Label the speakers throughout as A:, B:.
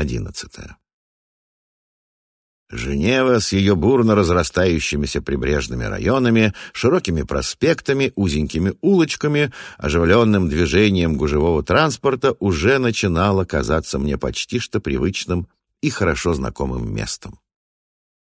A: 11. Женева с ее бурно разрастающимися прибрежными районами, широкими проспектами, узенькими улочками, оживленным движением гужевого транспорта уже начинала казаться мне почти что привычным и хорошо знакомым местом.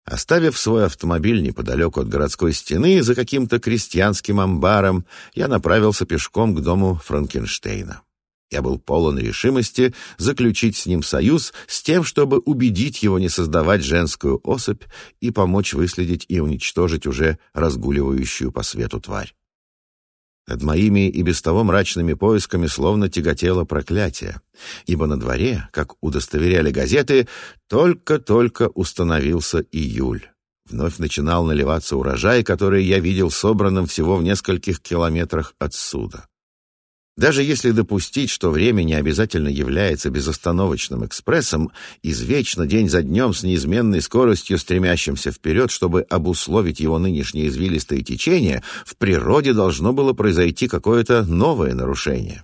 A: Оставив свой автомобиль неподалеку от городской стены за каким-то крестьянским амбаром, я направился пешком к дому Франкенштейна. Я был полон решимости заключить с ним союз с тем, чтобы убедить его не создавать женскую особь и помочь выследить и уничтожить уже разгуливающую по свету тварь. Над моими и без того мрачными поисками словно тяготело проклятие, ибо на дворе, как удостоверяли газеты, только-только установился июль. Вновь начинал наливаться урожай, который я видел собранным всего в нескольких километрах отсюда. Даже если допустить, что время не обязательно является безостановочным экспрессом, извечно день за днем с неизменной скоростью стремящимся вперед, чтобы обусловить его нынешнее извилистое течение, в природе должно было произойти какое-то новое нарушение.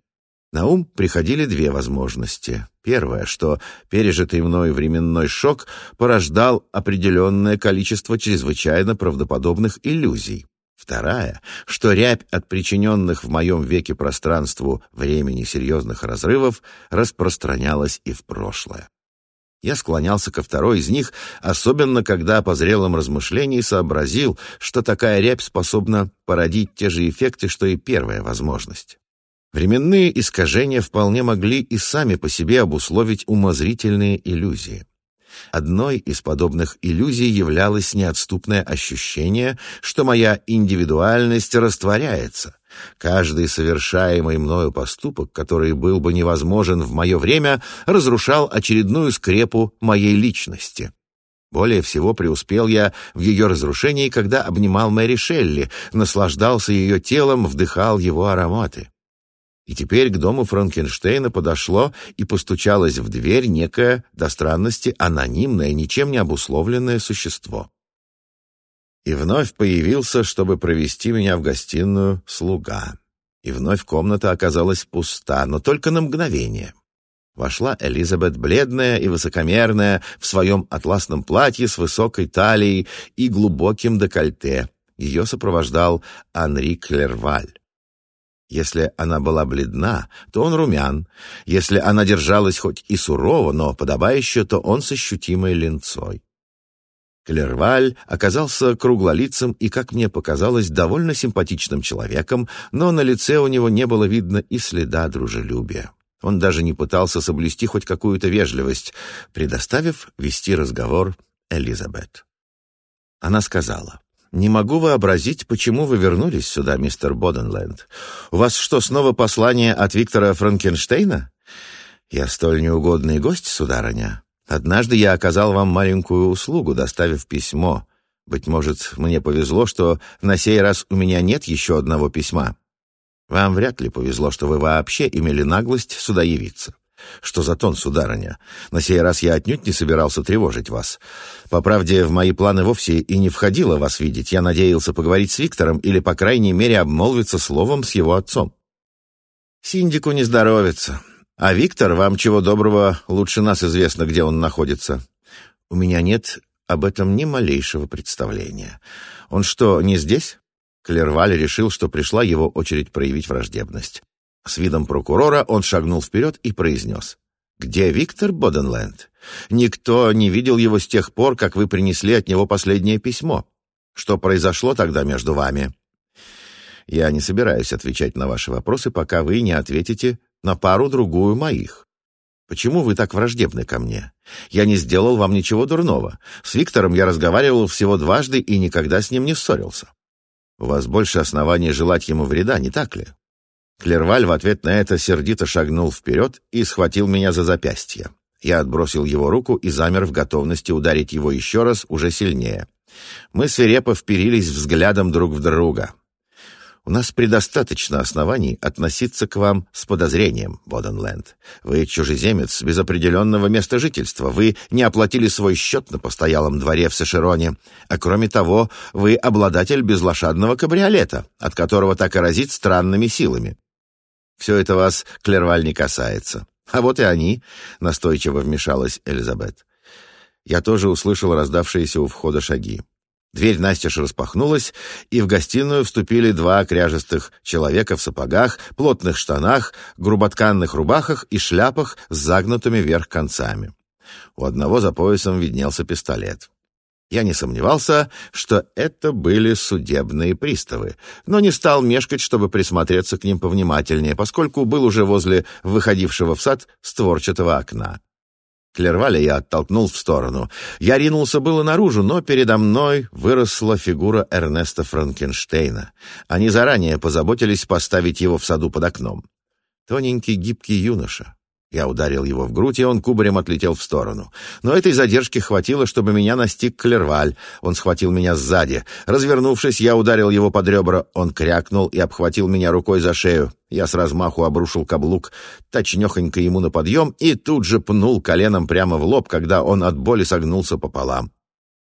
A: На ум приходили две возможности. Первое, что пережитый мной временной шок порождал определенное количество чрезвычайно правдоподобных иллюзий. Вторая, что рябь от причиненных в моем веке пространству времени серьезных разрывов распространялась и в прошлое. Я склонялся ко второй из них, особенно когда по зрелым размышлениям сообразил, что такая рябь способна породить те же эффекты, что и первая возможность. Временные искажения вполне могли и сами по себе обусловить умозрительные иллюзии. Одной из подобных иллюзий являлось неотступное ощущение, что моя индивидуальность растворяется. Каждый совершаемый мною поступок, который был бы невозможен в мое время, разрушал очередную скрепу моей личности. Более всего преуспел я в ее разрушении, когда обнимал Мэри Шелли, наслаждался ее телом, вдыхал его ароматы. И теперь к дому Франкенштейна подошло и постучалось в дверь некое, до странности, анонимное, ничем не обусловленное существо. И вновь появился, чтобы провести меня в гостиную, слуга. И вновь комната оказалась пуста, но только на мгновение. Вошла Элизабет, бледная и высокомерная, в своем атласном платье с высокой талией и глубоким декольте. Ее сопровождал Анри Клерваль. Если она была бледна, то он румян. Если она держалась хоть и сурово, но подобающе, то он с ощутимой линцой. Клерваль оказался круглолицым и, как мне показалось, довольно симпатичным человеком, но на лице у него не было видно и следа дружелюбия. Он даже не пытался соблюсти хоть какую-то вежливость, предоставив вести разговор Элизабет. Она сказала, «Не могу вообразить, почему вы вернулись сюда, мистер Боденленд. У вас что, снова послание от Виктора Франкенштейна? Я столь неугодный гость, сударыня. Однажды я оказал вам маленькую услугу, доставив письмо. Быть может, мне повезло, что на сей раз у меня нет еще одного письма. Вам вряд ли повезло, что вы вообще имели наглость сюда явиться. Что за тон, сударыня? На сей раз я отнюдь не собирался тревожить вас. По правде, в мои планы вовсе и не входило вас видеть. Я надеялся поговорить с Виктором или, по крайней мере, обмолвиться словом с его отцом. Синдику не здоровится. А Виктор, вам чего доброго, лучше нас известно, где он находится. У меня нет об этом ни малейшего представления. Он что, не здесь? Клерваль решил, что пришла его очередь проявить враждебность. С видом прокурора он шагнул вперед и произнес. «Где Виктор Боденленд? Никто не видел его с тех пор, как вы принесли от него последнее письмо. Что произошло тогда между вами?» «Я не собираюсь отвечать на ваши вопросы, пока вы не ответите на пару-другую моих. Почему вы так враждебны ко мне? Я не сделал вам ничего дурного. С Виктором я разговаривал всего дважды и никогда с ним не ссорился. У вас больше оснований желать ему вреда, не так ли?» Клерваль в ответ на это сердито шагнул вперед и схватил меня за запястье. Я отбросил его руку и замер в готовности ударить его еще раз уже сильнее. Мы свирепо вперились взглядом друг в друга. «У нас предостаточно оснований относиться к вам с подозрением, Боденленд. Вы чужеземец без определенного места жительства. Вы не оплатили свой счет на постоялом дворе в Сашероне. А кроме того, вы обладатель безлошадного кабриолета, от которого так и разит странными силами. Все это вас, Клерваль, не касается. А вот и они, — настойчиво вмешалась Элизабет. Я тоже услышал раздавшиеся у входа шаги. Дверь настежь распахнулась, и в гостиную вступили два кряжестых человека в сапогах, плотных штанах, груботканных рубахах и шляпах с загнутыми вверх концами. У одного за поясом виднелся пистолет. Я не сомневался, что это были судебные приставы, но не стал мешкать, чтобы присмотреться к ним повнимательнее, поскольку был уже возле выходившего в сад створчатого окна. Клерваля я оттолкнул в сторону. Я ринулся было наружу, но передо мной выросла фигура Эрнеста Франкенштейна. Они заранее позаботились поставить его в саду под окном. Тоненький гибкий юноша, я ударил его в грудь, и он кубарем отлетел в сторону. Но этой задержки хватило, чтобы меня настиг Клерваль. Он схватил меня сзади. Развернувшись, я ударил его под ребра. Он крякнул и обхватил меня рукой за шею. Я с размаху обрушил каблук, точнёхонько ему на подъем, и тут же пнул коленом прямо в лоб, когда он от боли согнулся пополам.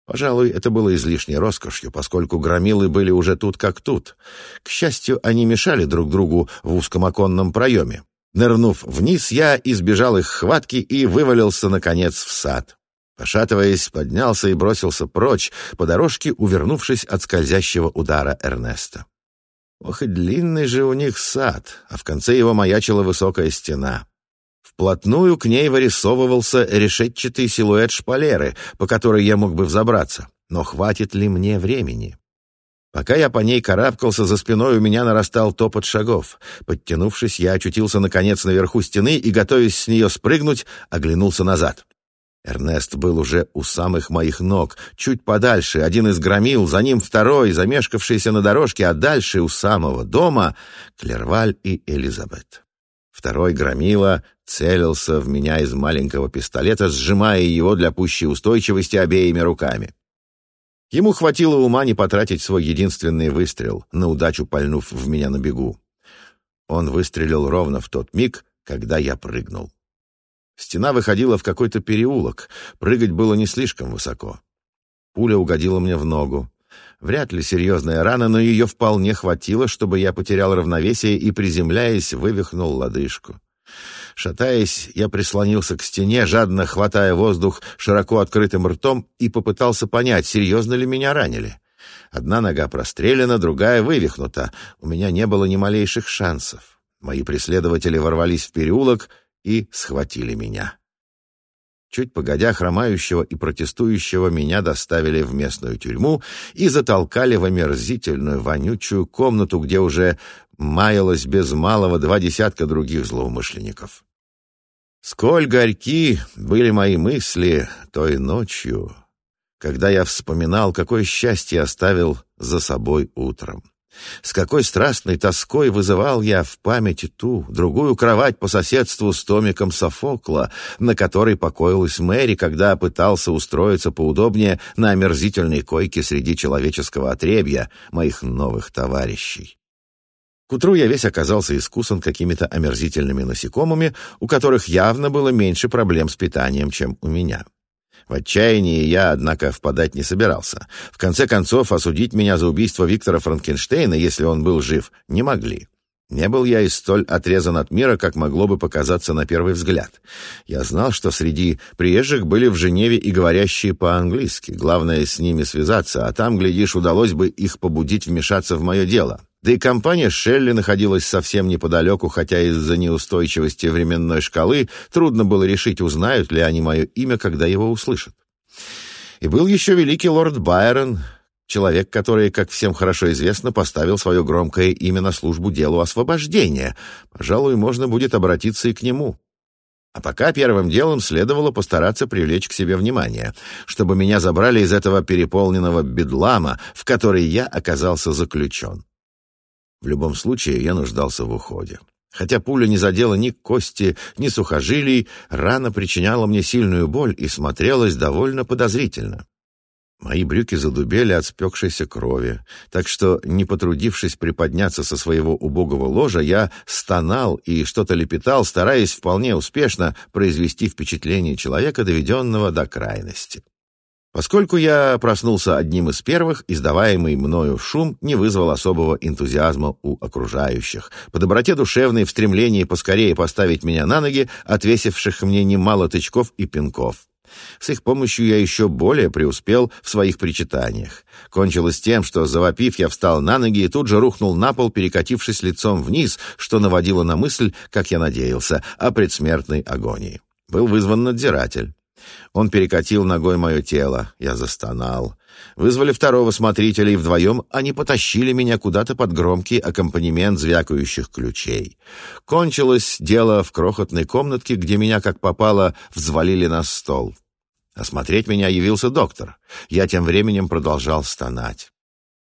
A: Пожалуй, это было излишней роскошью, поскольку громилы были уже тут как тут. К счастью, они мешали друг другу в узком оконном проеме. Нырнув вниз, я избежал их хватки и вывалился, наконец, в сад. Пошатываясь, поднялся и бросился прочь, по дорожке увернувшись от скользящего удара Эрнеста. Ох и длинный же у них сад, а в конце его маячила высокая стена. Вплотную к ней вырисовывался решетчатый силуэт шпалеры, по которой я мог бы взобраться. Но хватит ли мне времени? Пока я по ней карабкался, за спиной у меня нарастал топот шагов. Подтянувшись, я очутился, наконец, наверху стены и, готовясь с нее спрыгнуть, оглянулся назад. Эрнест был уже у самых моих ног, чуть подальше, один из громил, за ним второй, замешкавшийся на дорожке, а дальше у самого дома Клерваль и Элизабет. Второй громила целился в меня из маленького пистолета, сжимая его для пущей устойчивости обеими руками. Ему хватило ума не потратить свой единственный выстрел, на удачу пальнув в меня на бегу. Он выстрелил ровно в тот миг, когда я прыгнул. Стена выходила в какой-то переулок, прыгать было не слишком высоко. Пуля угодила мне в ногу. Вряд ли серьезная рана, но ее вполне хватило, чтобы я потерял равновесие и, приземляясь, вывихнул лодыжку. Шатаясь, я прислонился к стене, жадно хватая воздух широко открытым ртом и попытался понять, серьезно ли меня ранили. Одна нога прострелена, другая вывихнута. У меня не было ни малейших шансов. Мои преследователи ворвались в переулок и схватили меня. Чуть погодя хромающего и протестующего меня доставили в местную тюрьму и затолкали в омерзительную вонючую комнату, где уже маялось без малого два десятка других злоумышленников. Сколь горьки были мои мысли той ночью, когда я вспоминал, какое счастье оставил за собой утром. С какой страстной тоской вызывал я в памяти ту, другую кровать по соседству с томиком Софокла, на которой покоилась Мэри, когда пытался устроиться поудобнее на омерзительной койке среди человеческого отребья моих новых товарищей. К утру я весь оказался искусан какими-то омерзительными насекомыми, у которых явно было меньше проблем с питанием, чем у меня. В отчаянии я, однако, впадать не собирался. В конце концов, осудить меня за убийство Виктора Франкенштейна, если он был жив, не могли. Не был я и столь отрезан от мира, как могло бы показаться на первый взгляд. Я знал, что среди приезжих были в Женеве и говорящие по-английски. Главное, с ними связаться, а там, глядишь, удалось бы их побудить вмешаться в мое дело. Да и компания Шелли находилась совсем неподалеку, хотя из-за неустойчивости временной шкалы трудно было решить, узнают ли они мое имя, когда его услышат. И был еще великий лорд Байрон, человек, который, как всем хорошо известно, поставил свое громкое имя на службу делу освобождения. Пожалуй, можно будет обратиться и к нему. А пока первым делом следовало постараться привлечь к себе внимание, чтобы меня забрали из этого переполненного бедлама, в который я оказался заключен. В любом случае, я нуждался в уходе. Хотя пуля не задела ни кости, ни сухожилий, рана причиняла мне сильную боль и смотрелась довольно подозрительно. Мои брюки задубели от спекшейся крови, так что, не потрудившись приподняться со своего убогого ложа, я стонал и что-то лепетал, стараясь вполне успешно произвести впечатление человека, доведенного до крайности. Поскольку я проснулся одним из первых, издаваемый мною шум не вызвал особого энтузиазма у окружающих. По доброте душевной в стремлении поскорее поставить меня на ноги, отвесивших мне немало тычков и пинков. С их помощью я еще более преуспел в своих причитаниях. Кончилось тем, что, завопив, я встал на ноги и тут же рухнул на пол, перекатившись лицом вниз, что наводило на мысль, как я надеялся, о предсмертной агонии. Был вызван надзиратель. Он перекатил ногой мое тело. Я застонал. Вызвали второго смотрителя, и вдвоем они потащили меня куда-то под громкий аккомпанемент звякающих ключей. Кончилось дело в крохотной комнатке, где меня, как попало, взвалили на стол. Осмотреть меня явился доктор. Я тем временем продолжал стонать.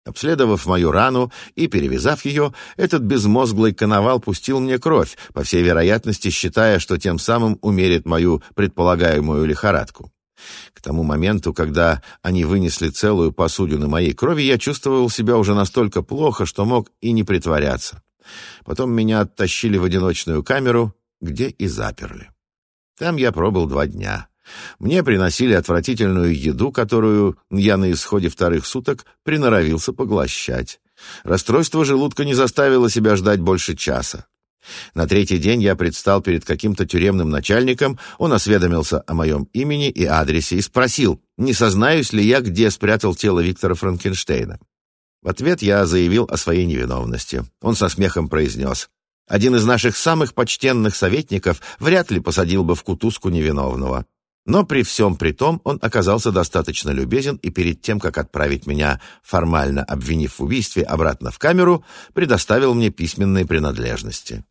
A: Обследовав мою рану и перевязав ее, этот безмозглый коновал пустил мне кровь, по всей вероятности считая, что тем самым умерит мою предполагаемую лихорадку. К тому моменту, когда они вынесли целую посудину моей крови, я чувствовал себя уже настолько плохо, что мог и не притворяться. Потом меня оттащили в одиночную камеру, где и заперли. Там я пробыл два дня. Мне приносили отвратительную еду, которую я на исходе вторых суток приноровился поглощать. Расстройство желудка не заставило себя ждать больше часа. На третий день я предстал перед каким-то тюремным начальником, он осведомился о моем имени и адресе и спросил, не сознаюсь ли я, где спрятал тело Виктора Франкенштейна. В ответ я заявил о своей невиновности. Он со смехом произнес, «Один из наших самых почтенных советников вряд ли посадил бы в кутузку невиновного. Но при всем при том он оказался достаточно любезен и перед тем, как отправить меня, формально обвинив в убийстве, обратно в камеру, предоставил мне письменные принадлежности.